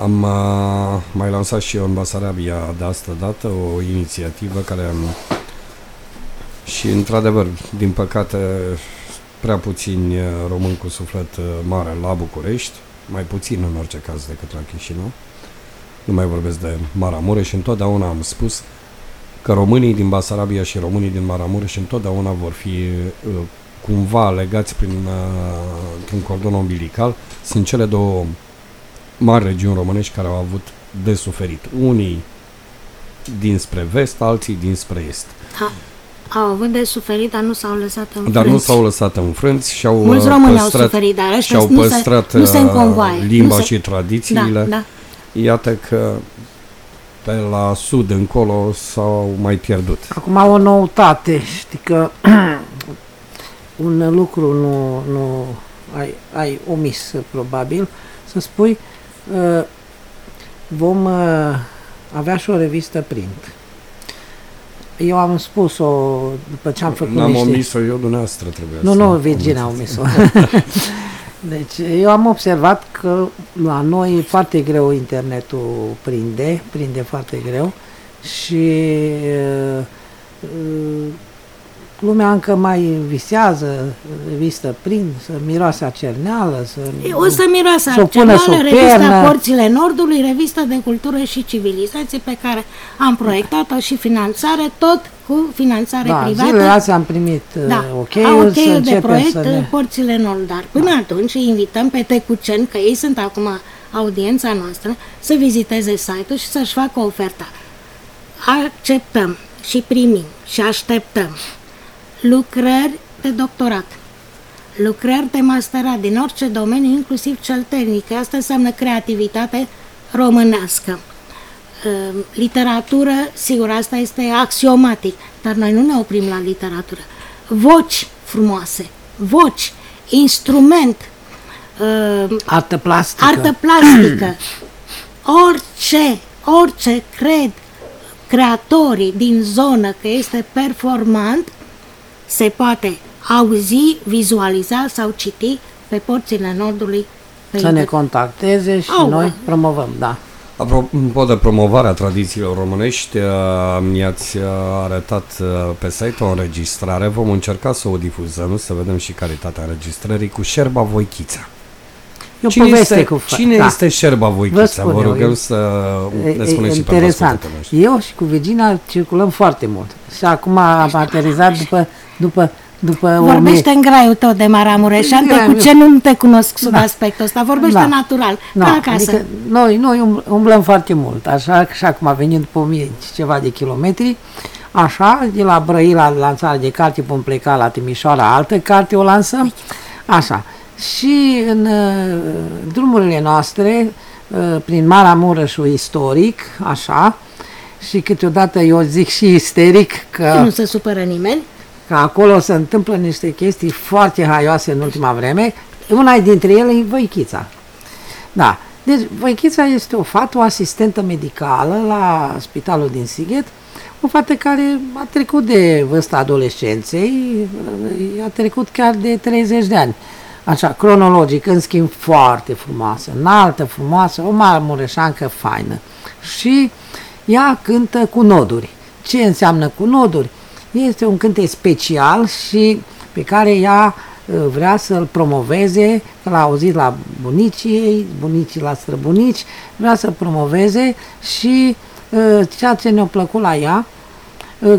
Am uh, mai lansat și eu în Basarabia de asta dată o inițiativă care am... Și într-adevăr, din păcate, prea puțini uh, români cu suflet uh, mare la București, mai puțin în orice caz decât la Chișinău. Nu mai vorbesc de Maramureș și întotdeauna am spus că românii din Basarabia și românii din Maramureș întotdeauna vor fi uh, cumva legați prin uh, un cordon umbilical. Sunt cele două mari regiuni românești care au avut de suferit. Unii dinspre vest, alții dinspre est. Ha, au avut de suferit, dar nu s-au lăsat în Dar nu s-au lăsat înfrânți și au Mulți uh, români au păstrat, suferit, dar ăștia și au nu se- păstrat nu se uh, înconvoaie. limba Nu se- și tradițiile. Da, da. Iată că pe la sud încolo s-au mai pierdut. Acum o noutate, știi că un lucru nu, nu ai, ai omis probabil, să spui uh, vom uh, avea și o revistă print. Eu am spus-o după ce am făcut N-am niște... omis-o eu, dumneavoastră trebuie Nu, să nu, Virginia a omis-o. deci, eu am observat că la noi e foarte greu internetul prinde, prinde foarte greu și uh, uh, lumea încă mai visează revistă prin, să miroase a cerneală, să... O să miroasă Să o pună Arsenală, sub revista pernă. Porțile Nordului, revista de cultură și civilizație pe care am proiectat-o și finanțare, tot cu finanțare da, privată. zilele astea am primit Da, uh, au ok-ul să ok de începem proiect să ne... Porțile Nord, dar până atunci îi invităm pe tecuceni, că ei sunt acum audiența noastră, să viziteze site-ul și să-și facă oferta. Acceptăm și primim și așteptăm lucrări de doctorat, lucrări de masterat din orice domeniu, inclusiv cel tehnic. Asta înseamnă creativitate românească. Uh, Literatură, sigur, asta este axiomatic, dar noi nu ne oprim la literatură. Voci frumoase, voci, instrument, uh, Artă plastică. artă plastică, orice, orice cred creatorii din zonă că este performant, se poate auzi, vizualiza sau citi pe porțile Nordului. pe Să ne internet. contacteze și Au, noi da. promovăm, da. Apropo de promovarea tradițiilor românești, uh, mi-ați uh, arătat uh, pe site o înregistrare. Vom încerca să o difuzăm, să vedem și calitatea înregistrării cu Șerba Voichița. E o Cine, poveste este, cu fa- cine da. este Șerba Vă Voichița? spun Vă eu, rugăm e- să E- ne e spuneți și pentru interesant. ascultătorii noștri. Eu și cu Virginia circulăm foarte mult. Și acum am aterizat după, după, după o Vorbește mie- în graiul tău de Maramureșan, Graiul cu meu. ce nu te cunosc sub Da. aspectul ăsta. Vorbește Da. natural, Da, ca acasă. Adică noi, noi um- umblăm foarte mult, așa și acum venim după o mie și ceva de kilometri, așa, de la Brăila, lansare de carte, vom pleca la Timișoara, altă carte o lansăm, așa. Și în uh, drumurile noastre, uh, prin Maramureșul istoric, așa, și câteodată eu zic și isteric, că Nu se supără nimeni. Că acolo se întâmplă niște chestii foarte haioase în ultima vreme. Una dintre ele e Voichița. Da. Deci Voichița este o fată, o asistentă medicală la spitalul din Sighet, o fată care a trecut de vârsta adolescenței, a trecut chiar de 30 de ani. Așa, cronologic, în schimb, foarte frumoasă, înaltă, frumoasă, o marmureșancă faină. Și ea cântă cu noduri. Ce înseamnă cu noduri? Este un cântec special și pe care ea uh, vrea să-l promoveze, că l-a auzit la bunicii ei, bunicii la străbunici, vrea să-l promoveze și uh, ceea ce ne-a plăcut la ea, uh,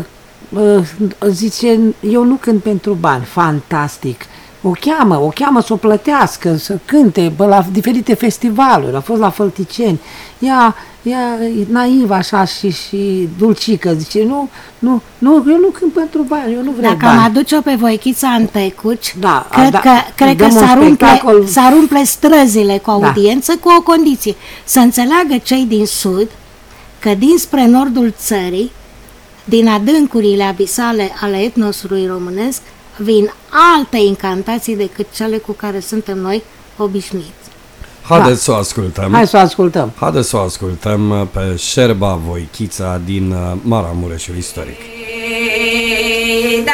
uh, zice, eu nu cânt pentru bani, fantastic. O cheamă, o cheamă să o plătească, să cânte bă, la diferite festivaluri, a fost la Fălticeni. Ea, ea e naivă așa și, și dulcică, zice, nu, nu, nu, eu nu cânt pentru bani, eu nu vreau Dacă bani. am aduce-o pe Voichița în Tecuci, Da, cred da, că, cred că dăm un s-ar umple, spectacol. s-ar umple străzile cu Da. audiență cu o condiție. Să înțeleagă cei din Sud că dinspre nordul țării, din adâncurile abisale ale etnosului românesc, vin alte incantații decât cele cu care suntem noi obișnuiți. Haideți să o ascultăm. Hai să o ascultăm. Haideți să o ascultăm uh, pe Șerba Voichița din uh, Maramureșul istoric. Da,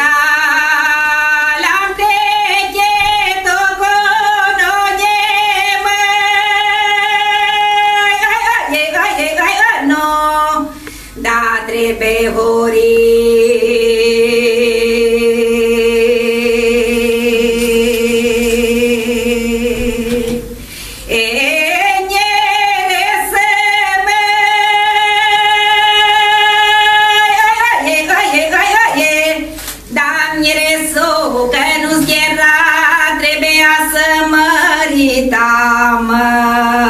म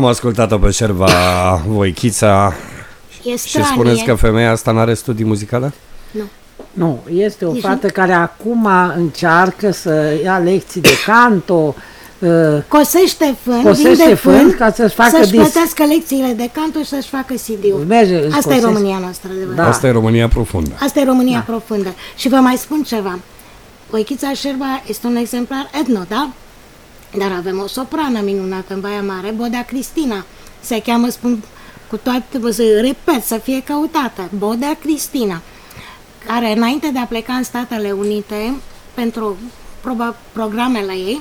Am ascultat-o pe șerva Voichița E și stranie. spuneți că femeia asta n-are studii muzicale? Nu. Nu, este o Deci fată care acum încearcă să ia lecții de canto, uh, Cosește fân, Cosește vinde fân fân, ca să-și facă să-și disc. plătească lecțiile de canto și să-și facă CD-ul. merge, își Asta e cosește- România noastră, de Da. Asta e România profundă. Asta e România da. profundă. Și vă mai spun ceva. Oichița Șerba este un exemplar etno, da? Dar avem o soprană minunată în Baia Mare, Bodea Cristina. Se cheamă, spun cu toate, vă să repet, să fie căutată, Bodea Cristina, care înainte de a pleca în Statele Unite pentru proba, programele ei,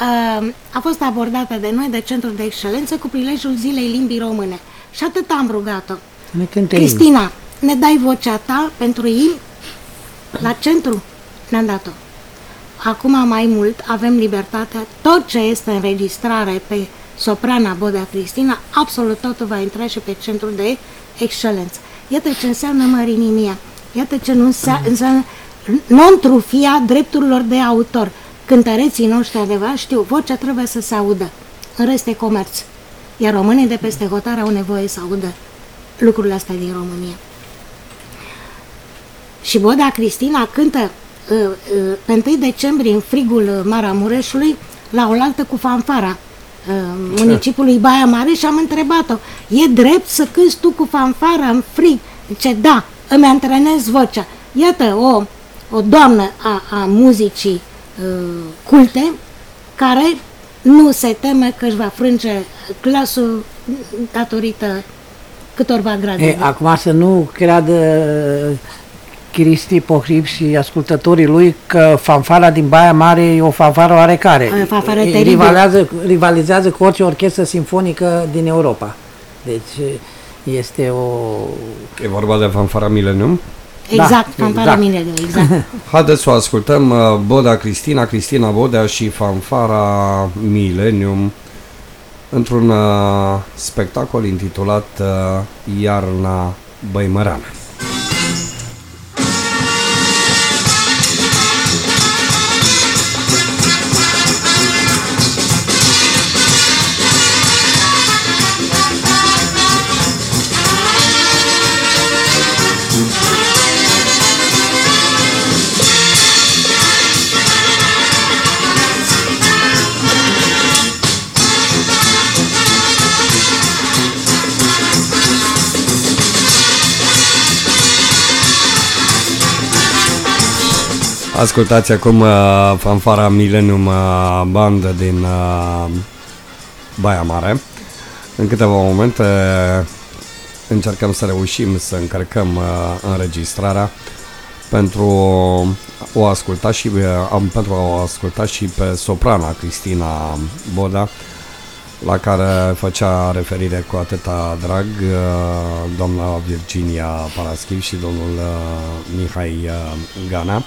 uh, a fost abordată de noi de Centrul de Excelență cu prilejul Zilei Limbii Române. Și atât am rugat-o. Ne cânte Cristina. Cristina, ne dai vocea ta pentru ei la centru? Ne-am dat-o. Acum mai mult avem libertatea, tot ce este înregistrare pe soprana Bodea Cristina, absolut totul va intra și pe centrul de excelență. Iată ce înseamnă mărinimia, iată ce nu înse- înseamnă non-trufia drepturilor de autor. Cântăreții noștri adevărat știu, vocea trebuie să se audă, în rest e comerț. Iar românii de peste hotare au nevoie să audă lucrurile astea din România. Și Boda Cristina cântă uh, uh, pe 1 decembrie în frigul uh, Maramureșului la oaltă cu fanfara uh, municipiului Baia Mare și am întrebat-o, e drept să cânti tu cu fanfara în frig? Zice, da, îmi antrenez vocea. Iată o, o doamnă a, a muzicii uh, culte care nu se teme că își va frânge glasul datorită câtorva grade. E, acum să nu creadă Cristi Pohrib și ascultătorii lui că fanfara din Baia Mare e o fanfară oarecare. O fanfară E, teribilă. rivalează, rivalizează cu orice orchestră sinfonică din Europa. Deci este o... E vorba de fanfara Millennium. Exact, Da, fanfara exact. mine, exact. Haideți să o ascultăm, uh, Boda Cristina, Cristina Bodea și fanfara Millennium într-un uh, spectacol intitulat uh, Iarna Băimăreană. Ascultați acum uh, fanfara Millennium uh, Band din uh, Baia Mare. În câteva momente încercăm să reușim să încărcăm uh, înregistrarea pentru o asculta și uh, am- pentru a o asculta și pe soprana Cristina Boda la care făcea referire cu atâta drag uh, doamna Virginia Paraschiv și domnul uh, Mihai uh, Gana.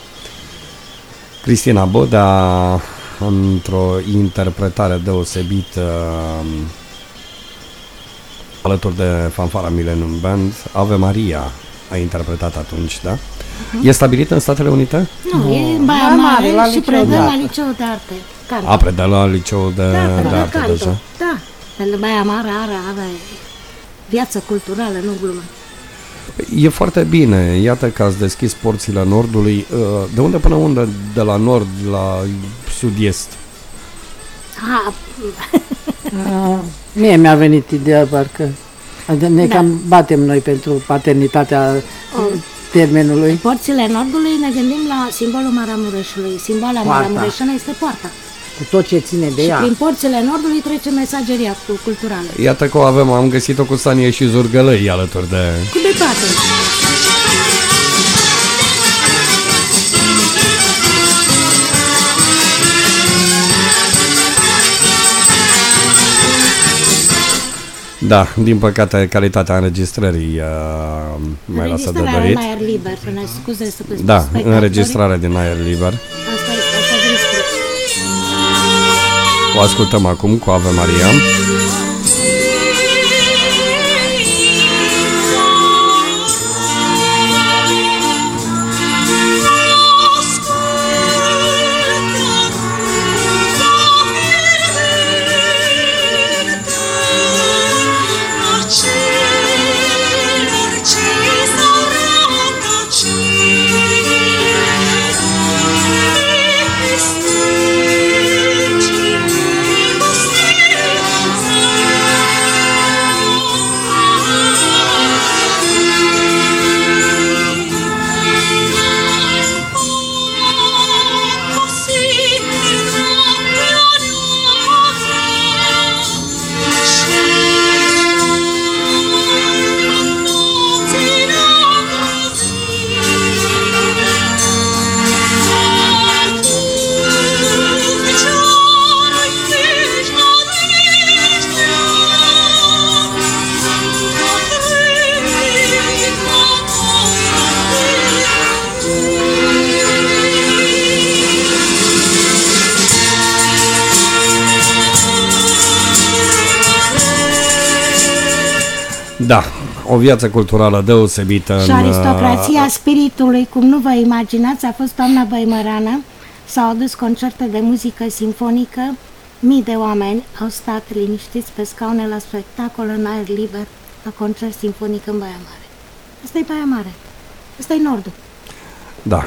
Cristina Boda într-o interpretare deosebită um, alături de fanfara Millennium Band, Ave Maria a interpretat atunci, da? E stabilită în Statele Unite? Nu, e în Baia Baia Mare, Mare, la și liceu predă de la artă. liceu de arte. Canto. A, predă la liceu de, da, de predă arte canto. deja. Da, pentru Baia Mare are, are viață culturală, nu glumă. E foarte bine, iată că ați deschis porțile Nordului. Uh, De unde până unde? De la Nord la Sud-Est? Ha, Uh, mie mi-a venit ideea parcă adică ne Da. cam batem noi pentru paternitatea termenului. porțile Nordului ne gândim la simbolul Maramureșului. Simbola Poarta. Maramureșană este poarta. Cu tot ce ține de Și ea. prin porțile Nordului trece mesageria cu- culturală. Iată că o avem, am găsit-o cu Sanie și Zurgălăi alături de... Cu de toate. Da, din păcate calitatea înregistrării uh, mai lasă de Înregistrarea dorit. în aer liber, până scuze să spun Da, spectatorii. înregistrare din aer liber. Asta O ascultăm acum cu Ave Maria. O viață culturală deosebită Și în, aristocrația uh, spiritului, cum nu vă imaginați, a fost toamna băimărană, s-au adus concerte de muzică simfonică, mii de oameni au stat liniștiți pe scaune la spectacol în aer liber, la concert simfonic în Baia Mare. Asta e Baia Mare, asta e Nordul. Da.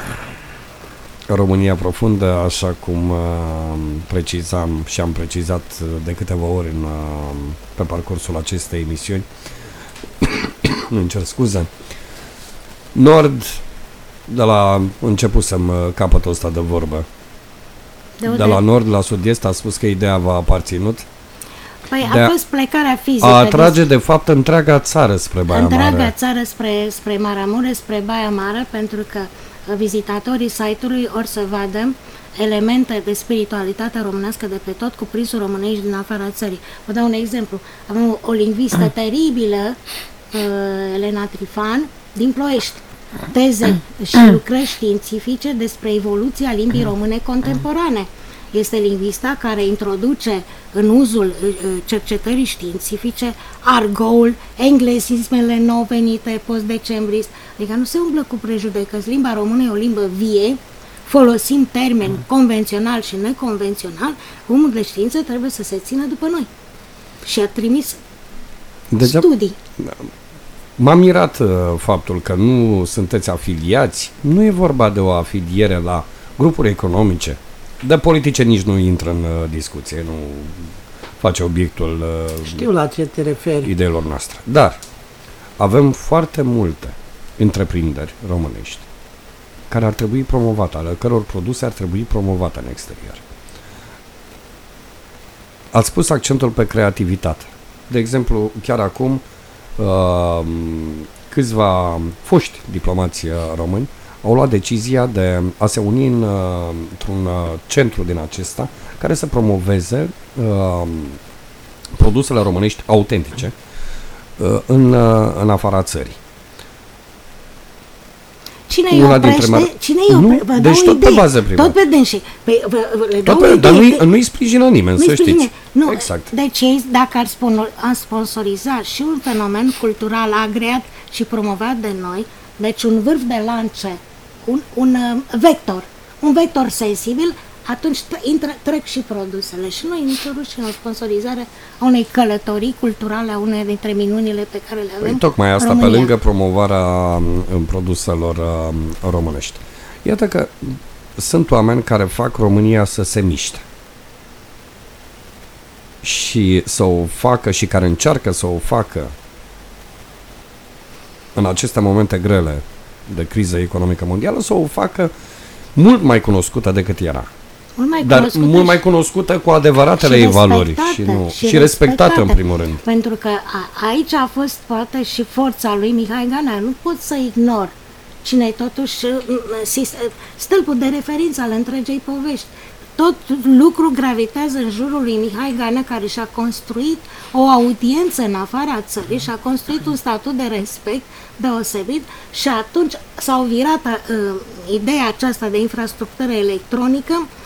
România profundă, așa cum uh, precizam și am precizat uh, de câteva ori în, uh, pe parcursul acestei emisiuni. Îmi cer scuze. Nord, de la începusem uh, capătul ăsta de vorbă. De, De la nord la sud-est a spus că ideea va aparținut. Păi de a a- fost plecarea fizică. A de- atrage de fapt întreaga țară spre Baia întreaga Mare. țară spre, spre Maramureș, spre Baia Mare, pentru că uh, vizitatorii site-ului or să vadă elemente de spiritualitate românească de pe tot cuprinsuri românești din afara țării. Vă dau un exemplu. Avem o, o lingvistă teribilă, uh, Elena Trifan, din Ploiești. Teze și lucrări științifice despre evoluția limbii române contemporane. Este lingvista care introduce în uzul uh, uh, cercetării științifice argoul, englezismele nou venite post-decembrist. Adică nu se umblă cu prejudecăți. Limba română e o limbă vie, folosim termeni convențional și neconvențional, omul de știință trebuie să se țină după noi. Și a trimis Deja studii. M-a mirat uh, faptul că nu sunteți afiliați. Nu e vorba de o afiliere la grupuri economice. De politice nici nu intră în uh, discuție, nu face obiectul uh, Știu la ce te referi. ideilor noastre. Dar avem foarte multe întreprinderi românești care ar trebui promovate, ale căror produse ar trebui promovate în exterior. Ați pus accentul pe creativitate. De exemplu, chiar acum, uh, câțiva foști diplomați uh, români au luat decizia de a se uni în, uh, într-un uh, centru din acesta care să promoveze uh, produsele românești autentice uh, în, uh, în afara țării. Cine îi Una oprește? dintre mari- Cine îi Nu, oprește? Vă deci dau o tot pe idee. bază privată. Tot pe dânsii. Păi, vă, vă, le dau Tot o pe, dar idee. nu-i, nu-i sprijină nimeni, Nu-i să știți. sprijine. Nu, Exact. Deci ei, dacă ar, spon, ar sponsoriza și un fenomen cultural agreat și promovat de noi, deci un vârf de lance, un, un uh, vector, un vector sensibil, atunci tre- intră, trec și produsele. Și noi nicio rușine o sponsorizare a unei călătorii culturale, a unei dintre minunile pe care le avem Păi, tocmai asta, România. pe lângă promovarea um, produselor um, românești. Iată că sunt oameni care fac România să se miște. Și să o facă și care încearcă să o facă în aceste momente grele de criză economică mondială, să o facă mult mai cunoscută decât era. Mult mai Dar cunoscută mult și- mai cunoscută cu adevăratele ei valori și, nu, și, și respectată în primul rând. Pentru că a, aici a fost poate și forța lui Mihai Ganea. Nu pot să ignor cine e totuși m, sis- stâlpul de referință al întregei povești. Tot lucru gravitează în jurul lui Mihai Ganea, care și-a construit o audiență în afara țării, și-a construit un statut de respect deosebit și atunci s-au virat uh, ideea aceasta de infrastructură electronică s-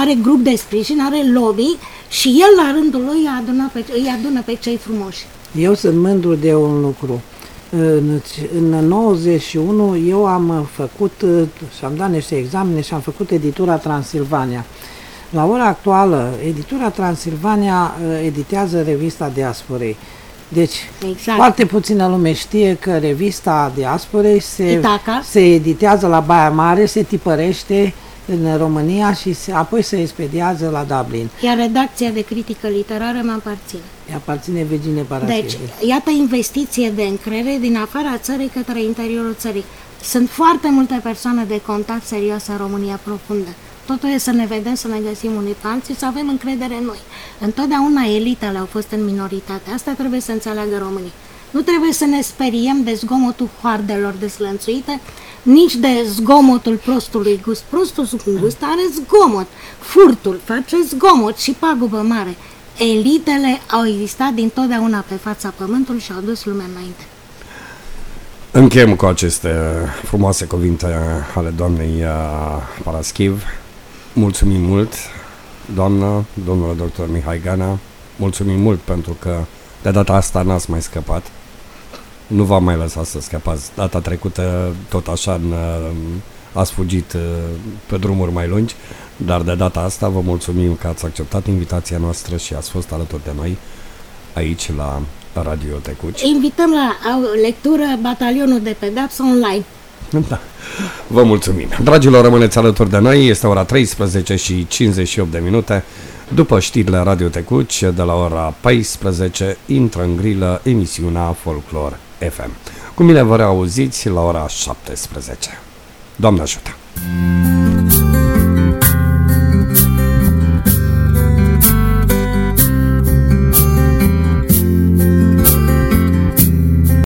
are grup de sprijin, are lobby și el la rândul lui îi adună pe, îi adună pe cei frumoși. Eu sunt mândru de un lucru. În, în 91 eu am făcut și am dat niște examene și am făcut editura Transilvania. La ora actuală, editura Transilvania uh, editează revista Diasporei. Deci, Exact. foarte puțină lume știe că revista Diasporei se, Itaca. se editează la Baia Mare, se tipărește în România și se, apoi se expediază la Dublin. Iar redacția de critică literară mă aparține. Îi aparține Virginie Paraschiv. Deci, iată investiție de încredere din afara țării către interiorul țării. Sunt foarte multe persoane de contact serios în România profundă. Totul e să ne vedem, să ne găsim unii pe alții, să avem încredere în noi. Întotdeauna elitele au fost în minoritate. Asta trebuie să înțeleagă românii. Nu trebuie să ne speriem de zgomotul hoardelor deslănțuite, nici de zgomotul prostului gust. Prostul gust are zgomot. Furtul face zgomot și pagubă mare. Elitele au existat dintotdeauna pe fața pământului și au dus lumea înainte. Încheiem cu aceste frumoase cuvinte ale doamnei uh, Paraschiv. Mulțumim mult, doamnă, domnule doctor Mihai Gana. Mulțumim mult pentru că de data asta n-ați mai scăpat. Nu v-am mai lăsat să scapați. Data trecută, tot așa, în, ați fugit uh, pe drumuri mai lungi, dar de data asta vă mulțumim că ați acceptat invitația noastră și ați fost alături de noi aici la Radio Tecuci. Invităm la au- lectură batalionul de pedapsă online. Da. Vă mulțumim. Dragilor, rămâneți alături de noi. Este ora 13 și 58 de minute. După știrile Radio Tecuci, de la ora 14, intră în grilă emisiunea Folklore FM. Cu mine vă reauziți la ora 17. Doamne ajută!